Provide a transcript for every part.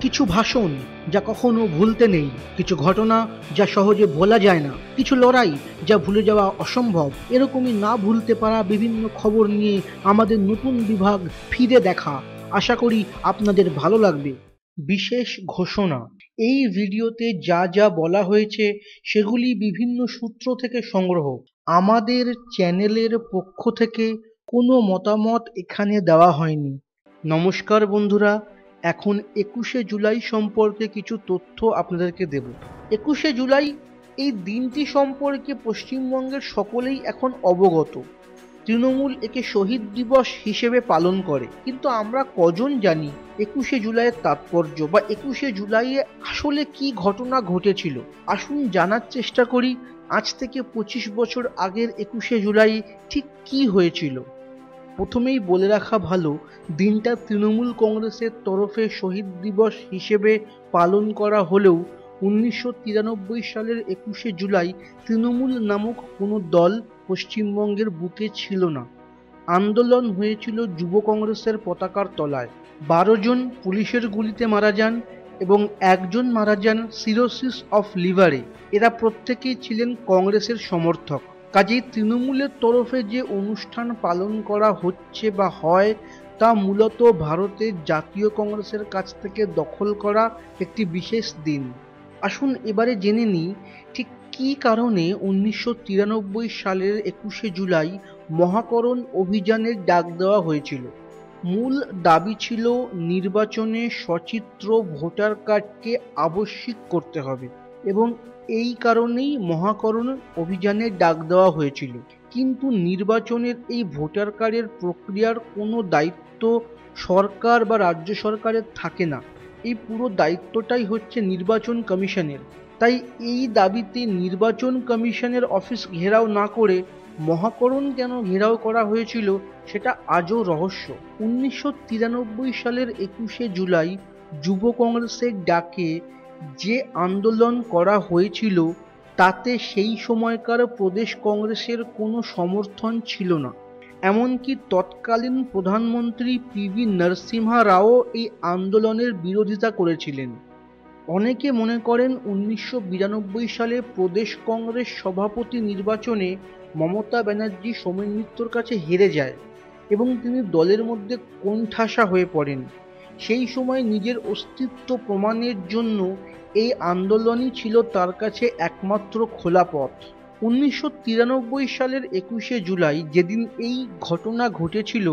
কিছু ভাষণ যা কখনো ভুলতে নেই, কিছু ঘটনা যা সহজে ভোলা যায় না, কিছু লড়াই যা ভুলে যাওয়া অসম্ভব, এরকমই না ভুলতে পারা বিভিন্ন খবর নিয়ে আমাদের নতুন বিভাগ ফিরে দেখা। আশা করি আপনাদের ভালো লাগবে। বিশেষ ঘোষণা, এই ভিডিওতে যা যা বলা হয়েছে সেগুলি বিভিন্ন সূত্র থেকে সংগ্রহ। আমাদের চ্যানেলের পক্ষ থেকে কোনো মতামত এখানে দেওয়া হয়নি। নমস্কার বন্ধুরা এখন একুশে জুলাই সম্পর্কে কিছু তথ্য আপনাদেরকে দেব। একুশে জুলাই এই দিনটি সম্পর্কে পশ্চিমবঙ্গের সকলেই এখন অবগত। তৃণমূল একে শহীদ দিবস হিসেবে পালন করে। কিন্তু আমরা কজন জানি একুশে জুলাইয়ের তাৎপর্য বা একুশে জুলাইয়ে আসলে কি ঘটনা ঘটেছিল? আসুন জানার চেষ্টা করি, আজ থেকে পঁচিশ বছর আগের একুশে জুলাই ঠিক কি হয়েছিল? প্রথমেই বলে রাখা ভালো, দিনটা তৃণমূল কংগ্রেসের তরফে শহীদ দিবস হিসেবে পালন করা হলেও উনিশশো তিরানব্বই সালের একুশে জুলাই তৃণমূল নামক কোনো দল পশ্চিমবঙ্গের বুকে ছিল না। আন্দোলন হয়েছিল যুব কংগ্রেসের পতাকার তলায়। বারো জন পুলিশের গুলিতে মারা যান এবং একজন মারা যান সিরোসিস অফ লিভারে। এরা প্রত্যেকেই ছিলেন কংগ্রেসের সমর্থক। কাজেই তৃণমূলের তরফে যে অনুষ্ঠান পালন করা হচ্ছে বা হয়, তা মূলত ভারতের জাতীয় কংগ্রেসের কাছ থেকে দখল করা একটি বিশেষ দিন। আসুন এবারে জেনে নিই, ঠিক কী কারণে উনিশশো তিরানব্বই সালের একুশে জুলাই মহাকরণ অভিযানের ডাক দেওয়া হয়েছিল? মূল দাবি ছিল নির্বাচনে সচিত্র ভোটার কার্ডকে আবশ্যিক করতে হবে এবং এই কারণেই মহাকরণ অভিযানে ডাক দেওয়া হয়েছিল। কিন্তু নির্বাচনের এই ভোটার কার্ডের প্রক্রিয়ার কোনো দায়িত্ব সরকার বা রাজ্য সরকারের থাকে না। এই পুরো দায়িত্বটাই হচ্ছে নির্বাচন কমিশনের। তাই এই দাবিতে নির্বাচন কমিশনের অফিস ঘেরাও না করে মহাকরণ কেন ঘেরাও করা হয়েছিল সেটা আজও রহস্য। উনিশশো তিরানব্বই সালের একুশে জুলাই যুব কংগ্রেসের ডাকে যে আন্দোলন করা হয়েছিল, তাতে সেই সময়কার প্রদেশ কংগ্রেসের কোনো সমর্থন ছিল না। এমনকি তৎকালীন প্রধানমন্ত্রী পি ভি নরসিমহা রাও এই আন্দোলনের বিরোধিতা করেছিলেন। অনেকে মনে করেন উনিশশো বিরানব্বই সালে প্রদেশ কংগ্রেস সভাপতি নির্বাচনে মমতা ব্যানার্জি সোমেন মিত্রর কাছে হেরে যায় এবং তিনি দলের মধ্যে কোণঠাসা হয়ে পড়েন। সেই সময় নিজের অস্তিত্ব প্রমাণের জন্য এই আন্দোলনই ছিল তার কাছে একমাত্র খোলা পথ। উনিশশো তিরানব্বই সালের একুশে জুলাই যেদিন এই ঘটনা ঘটেছিল,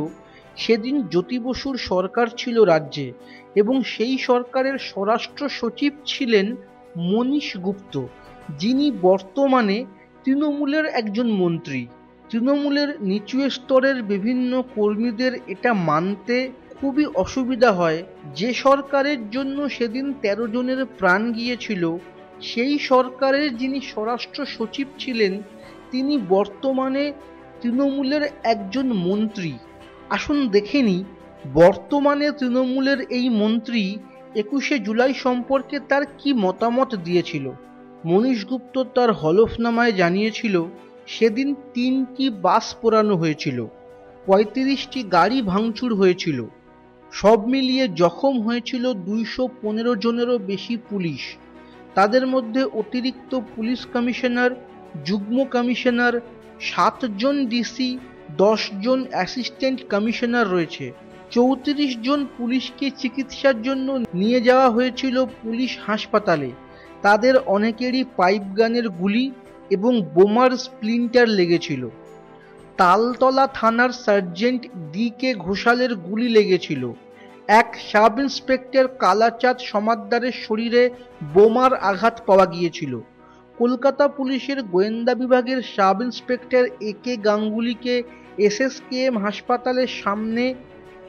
সেদিন জ্যোতি বসুর সরকার ছিল রাজ্যে এবং সেই সরকারের স্বরাষ্ট্র সচিব ছিলেন মনীশ গুপ্ত, যিনি বর্তমানে তৃণমূলের একজন মন্ত্রী। তৃণমূলের নিচু স্তরের বিভিন্ন কর্মীদের এটা মানতে খুবই অসুবিধা হয়। যে সরকারের জন্য সেদিন তেরো জনের প্রাণ গিয়েছিল, সেই সরকারের যিনি স্বরাষ্ট্র সচিব ছিলেন, তিনি বর্তমানে তৃণমূলের একজন মন্ত্রী। আসুন দেখে নিই, বর্তমানে তৃণমূলের এই মন্ত্রী একুশে জুলাই সম্পর্কে তার কি মতামত দিয়েছিল? মনীশ গুপ্ত তার হলফনামায় জানিয়েছিল, সেদিন তিনটি বাস পোড়ানো হয়েছিল, পঁয়ত্রিশটি গাড়ি ভাঙচুর হয়েছিল। সব মিলিয়ে জখম হয়েছিল দুইশো পনেরো জনেরও বেশি পুলিশ। তাদের মধ্যে অতিরিক্ত পুলিশ কমিশনার, যুগ্ম কমিশনার, সাতজন ডিসি জন অ্যাসিস্ট্যান্ট কমিশনার রয়েছে। চৌত্রিশ জন পুলিশকে চিকিৎসার জন্য নিয়ে যাওয়া হয়েছিল পুলিশ হাসপাতালে। তাদের অনেকেরই পাইপ গানের গুলি এবং বোমার স্প্লিন্টার লেগেছিল। তালতলা থানার সার্জেন্ট ডি কে ঘোষালের গুলি লেগেছিল। এক সাব ইন্সপেক্টর কালাচাঁদ সমাদ্দারের শরীরে বোমার আঘাত পাওয়া গিয়েছিল। কলকাতা পুলিশের গোয়েন্দা বিভাগের সাব ইন্সপেক্টর এ কে গাঙ্গুলিকে এসএসকেএম হাসপাতালের সামনে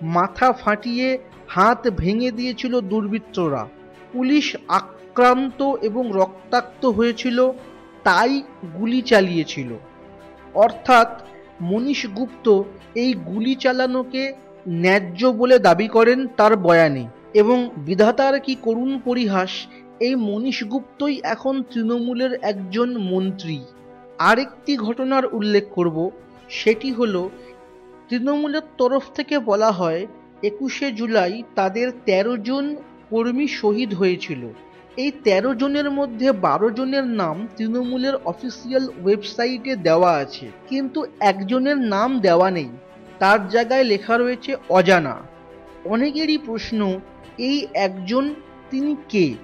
মাথা ফাটিয়ে হাত ভেঙে দিয়েছিল দুর্বৃত্তরা। পুলিশ আক্রান্ত এবং রক্তাক্ত হয়েছিল, তাই গুলি চালিয়েছিল। অর্থাৎ মনীশ গুপ্ত এই গুলি চালানোকে ন্যায্য বলে দাবি করেন তার বয়ানে। এবং বিধাতার কি করুণ পরিহাস, এই মনীশ গুপ্তই এখন তৃণমূলের একজন মন্ত্রী। আরেকটি ঘটনার উল্লেখ করব, সেটি হল, তৃণমূলের তরফ থেকে বলা হয়, একুশে জুলাই তাদের ১৩ জন কর্মী শহীদ হয়েছিল। এই তেরো জনের মধ্যে বারো জনের নাম তৃণমূলের অফিসিয়াল ওয়েবসাইটে দেওয়া আছে। কিন্তু একজনের নাম দেওয়া নেই। তার জায়গায় লেখা রয়েছে অজানা। অনেকেরই প্রশ্ন, এই একজন তিনি কে?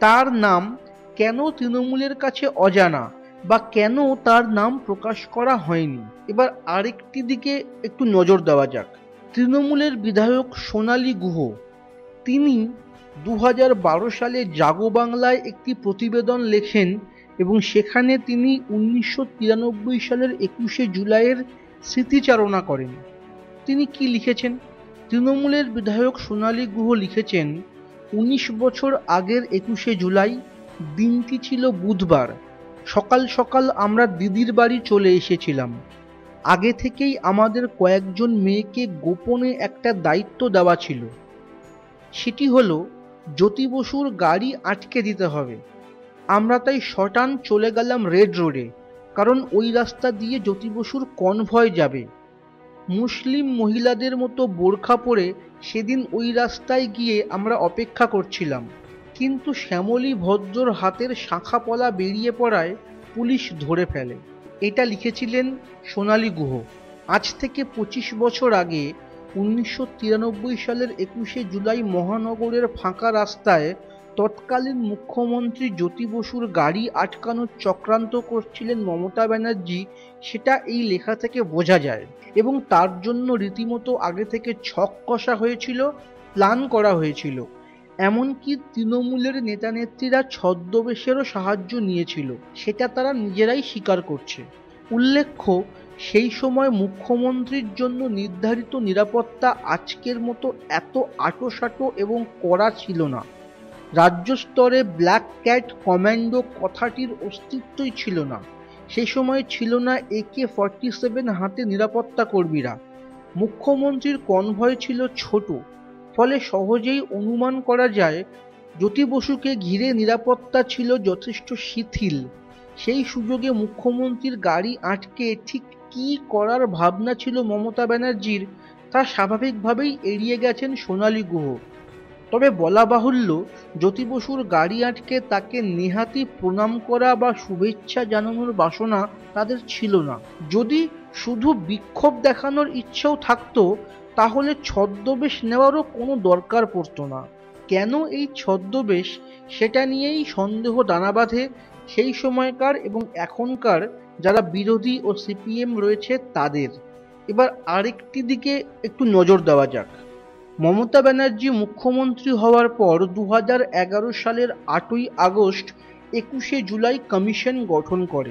তার নাম কেন তৃণমূলের কাছে অজানা বা কেন তার নাম প্রকাশ করা হয়নি? এবার আরেকটি দিকে একটু নজর দেওয়া যাক। তৃণমূলের বিধায়ক সোনালী গুহ, তিনি দু হাজার বারো সালে জাগো বাংলায় একটি প্রতিবেদন লেখেন এবং সেখানে তিনি উনিশশো তিরানব্বই সালের একুশে জুলাইয়ের স্মৃতিচারণা করেন। তিনি কি লিখেছেন? তৃণমূলের বিধায়ক সোনালী গুহ লিখেছেন, উনিশ বছর আগের একুশে জুলাই দিনটি ছিল বুধবার। সকাল সকাল আমরা দিদির বাড়ি চলে এসেছিলাম। আগে থেকেই আমাদের কয়েকজন মেয়েকে গোপনে একটা দায়িত্ব দেওয়া ছিল। সেটি হলো, জ্যোতি বসুর গাড়ি আটকে দিতে হবে। আমরা তাই শটান চলে গেলাম রেড রোডে, কারণ ওই রাস্তা দিয়ে জ্যোতি বসুর কনভয় যাবে। মুসলিম মহিলাদের মতো বোরখা পরে সেদিন ওই রাস্তায় গিয়ে আমরা অপেক্ষা করছিলাম। কিন্তু শ্যামলী ভদ্রর হাতের শাখা পলা বেরিয়ে পড়ায় পুলিশ ধরে ফেলে। এটা লিখেছিলেন সোনালী গুহ। আজ থেকে পঁচিশ বছর আগে উনিশশো তিরানব্বই সালের একুশে জুলাই মহানগরের ফাঁকা রাস্তায় তৎকালীন মুখ্যমন্ত্রী জ্যোতি বসুর গাড়ি আটকানোর চক্রান্ত করছিলেন মমতা ব্যানার্জি, সেটা এই লেখা থেকে বোঝা যায়। এবং তার জন্য রীতিমতো আগে থেকে ছক কষা হয়েছিল, প্ল্যান করা হয়েছিল। এমনকি তৃণমূলের নেতানেত্রীরা ছদ্মবেশেরও সাহায্য নিয়েছিল, সেটা তারা নিজেরাই স্বীকার করছে। উল্লেখ্য, সেই সময় মুখ্যমন্ত্রীর জন্য নির্ধারিত নিরাপত্তা আজকের মতো এত আটোসাটো এবং কড়া ছিল না। রাজ্য স্তরে ব্ল্যাক ক্যাট কমান্ডো কথাটির অস্তিত্বই ছিল না। সেই সময় ছিল না একে ফর্টি সেভেন হাতে নিরাপত্তা কর্মীরা। মুখ্যমন্ত্রীর কনভয় ছিল ছোট। ফলে সহজেই অনুমান করা যায়, জ্যোতি বসুকে ঘিরে নিরাপত্তা ছিল যথেষ্ট শিথিল। সেই সুযোগে মুখ্যমন্ত্রীর গাড়ি আটকে ঠিক কি করার ভাবনা ছিল মমতা ব্যানার্জির, তা স্বাভাবিকভাবেই এড়িয়ে গেছেন সোনালী গুহ। তবে বলা বাহুল্য, জ্যোতি বসুর গাড়ি আটকে তাকে নেহাতি প্রণাম করা বা শুভেচ্ছা জানানোর বাসনা তাদের ছিল না। যদি শুধু বিক্ষোভ দেখানোর ইচ্ছেও থাকতো, তাহলে ছদ্মবেশ নেওয়ারও কোনো দরকার পড়তো না। কেন এই ছদ্মবেশ? সেটা নিয়েই সন্দেহ দানা বাঁধে সেই সময়কার এবং এখনকার যারা বিরোধী ও সিপিএম রয়েছে তাদের। এবার আরেকটি দিকে একটু নজর দেওয়া যাক। মমতা ব্যানার্জি মুখ্যমন্ত্রী হওয়ার পর দু হাজার এগারো সালের আটই আগস্ট একুশে জুলাই কমিশন গঠন করে।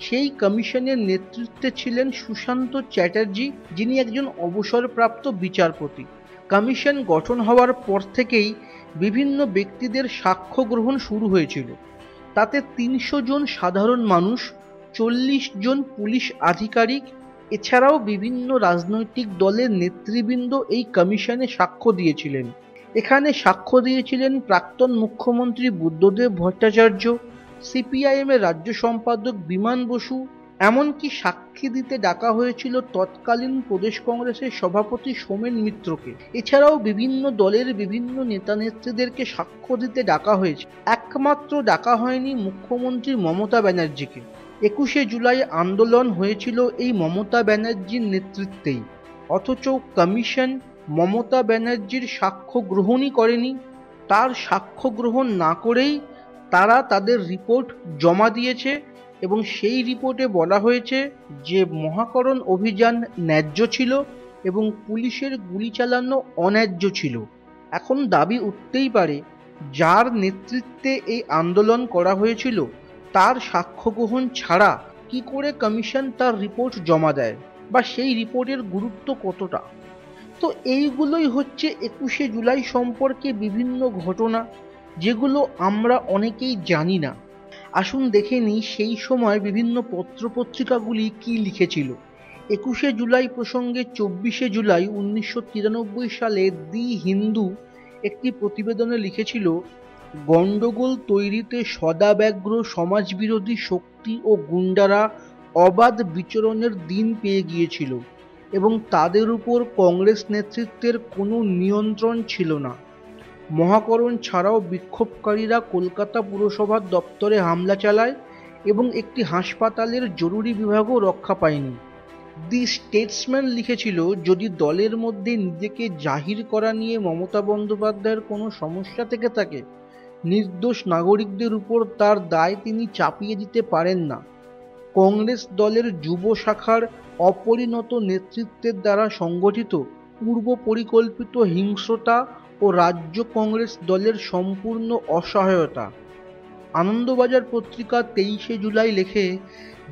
সেই কমিশনের নেতৃত্বে ছিলেন সুশান্ত চ্যাটার্জি, যিনি একজন অবসরপ্রাপ্ত বিচারপতি। কমিশন গঠন হওয়ার পর থেকেই বিভিন্ন ব্যক্তিদের সাক্ষ্য গ্রহণ শুরু হয়েছিল। তাতে তিনশো জন সাধারণ মানুষ, চল্লিশ জন পুলিশ আধিকারিক এছাড়াও বিভিন্ন রাজনৈতিক দলের নেতৃবৃন্দ এই কমিশনে সাক্ষ্য দিয়েছিলেন। এখানে সাক্ষ্য দিয়েছিলেন প্রাক্তন মুখ্যমন্ত্রী বুদ্ধদেব ভট্টাচার্য, সিপিআইএম এর রাজ্য সম্পাদক বিমান বসু, এমনকি সাক্ষী দিতে ডাকা হয়েছিল তৎকালীন প্রদেশ কংগ্রেসের সভাপতি সোমেন মিত্রকে। এছাড়াও বিভিন্ন দলের বিভিন্ন নেতানেত্রীদেরকে সাক্ষ্য দিতে ডাকা হয়েছে। একমাত্র ডাকা হয়নি মুখ্যমন্ত্রী মমতা ব্যানার্জিকে। একুশে জুলাই আন্দোলন হয়েছিল এই মমতা ব্যানার্জির নেতৃত্বেই। অথচ কমিশন মমতা ব্যানার্জির সাক্ষ্য গ্রহণই করেনি। তার সাক্ষ্য গ্রহণ না করেই তারা তাদের রিপোর্ট জমা দিয়েছে এবং সেই রিপোর্টে বলা হয়েছে যে মহাকরণ অভিযান ন্যায্য ছিল এবং পুলিশের গুলি চালানো অন্যায্য ছিল। এখন দাবি উঠতেই পারে, যার নেতৃত্বে এই আন্দোলন করা হয়েছিল তার সাক্ষ্য গ্রহণ ছাড়া কি করে কমিশন তার রিপোর্ট জমা দেয় বা সেই রিপোর্টের গুরুত্ব কতটা? তো এইগুলোই হচ্ছে একুশে জুলাই সম্পর্কে বিভিন্ন ঘটনা, যেগুলো আমরা অনেকেই জানি না। আসুন দেখে নিই সেই সময় বিভিন্ন পত্রপত্রিকাগুলি কি লিখেছিল। একুশে জুলাই প্রসঙ্গে চব্বিশে জুলাই উনিশশো তিরানব্বই সালে দি হিন্দু একটি প্রতিবেদনে লিখেছিল গণ্ডগোল তৈরিতে সদাব্যগ্র সমাজবিরোধী শক্তি ও গুন্ডারা অবাধ বিচরণের দিন পেয়ে গিয়েছিল এবং তাদের উপর কংগ্রেস নেতৃত্বের কোনো নিয়ন্ত্রণ ছিল না। মহাকরণ ছাড়াও বিক্ষোভকারীরা কলকাতা পুরসভার দপ্তরে হামলা চালায় এবং একটি হাসপাতালের জরুরি বিভাগও রক্ষা পায়নি। দি স্টেটসম্যান লিখেছিল, যদি দলের মধ্যে নিজেকে জাহির করা নিয়ে মমতা বন্দ্যোপাধ্যায়ের কোনো সমস্যা থেকে থাকে নির্দোষ নাগরিকদের উপর তার দায় তিনি চাপিয়ে দিতে পারেন না। কংগ্রেস দলের যুব শাখার অপরিণত নেতৃত্বের দ্বারা সংগঠিত পূর্ব পরিকল্পিত হিংস্রতা ও রাজ্য কংগ্রেস দলের সম্পূর্ণ অসহায়তা। আনন্দবাজার পত্রিকা তেইশে জুলাই লেখে,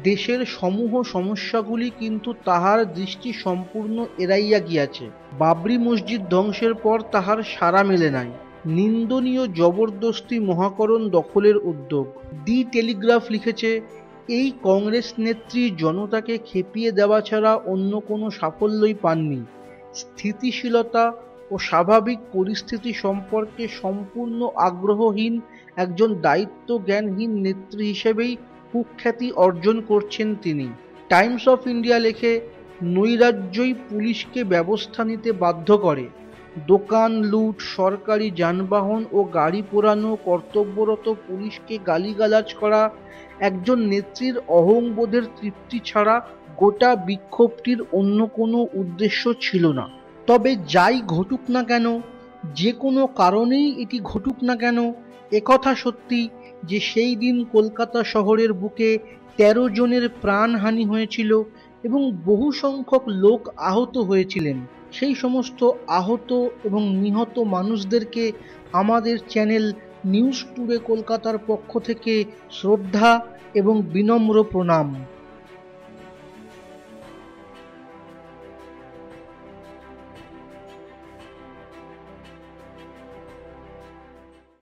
দেশের সমূহ সমস্যাগুলি কিন্তু তাহার দৃষ্টি সম্পূর্ণ এড়াইয়া গিয়াছে। বাবরি মসজিদ ধ্বংসের পর তাহার সাড়া মেলে নাই। নিন্দনীয় জবরদস্তি মহাকরণ দখলের উদ্যোগ। দি টেলিগ্রাফ লিখেছে, এই কংগ্রেস নেত্রী জনতাকে খেপিয়ে দেওয়া ছাড়া অন্য কোনো সাফল্যই পাননি। স্থিতিশীলতা ও স্বাভাবিক পরিস্থিতি সম্পর্কে সম্পূর্ণ আগ্রহহীন একজন দায়িত্ব জ্ঞানহীন নেত্রী হিসেবেই কুখ্যাতি অর্জন করছেন তিনি। টাইমস অফ ইন্ডিয়া লেখে, নৈরাজ্যই পুলিশকে ব্যবস্থা নিতে বাধ্য করে। দোকান, লুট, সরকারি যানবাহন ও গাড়ি পোড়ানো, কর্তব্যরত পুলিশকে গালিগালাজ করা, একজন নেত্রীর অহংবোধের তৃপ্তি ছাড়া গোটা বিক্ষোভটির অন্য কোনো উদ্দেশ্য ছিল না। তবে যাই ঘটুক না কেন, যে কোনো কারণেই এটি ঘটুক না কেন একথা সত্যি যে সেই দিন কলকাতা শহরের বুকে তেরো জনের প্রাণহানি হয়েছিল এবং বহু সংখ্যক লোক আহত হয়েছিলেন। সেই সমস্ত আহত এবং নিহত মানুষদেরকে আমাদের চ্যানেল নিউজ টুডে কলকাতার পক্ষ থেকে শ্রদ্ধা এবং বিনম্র প্রণাম।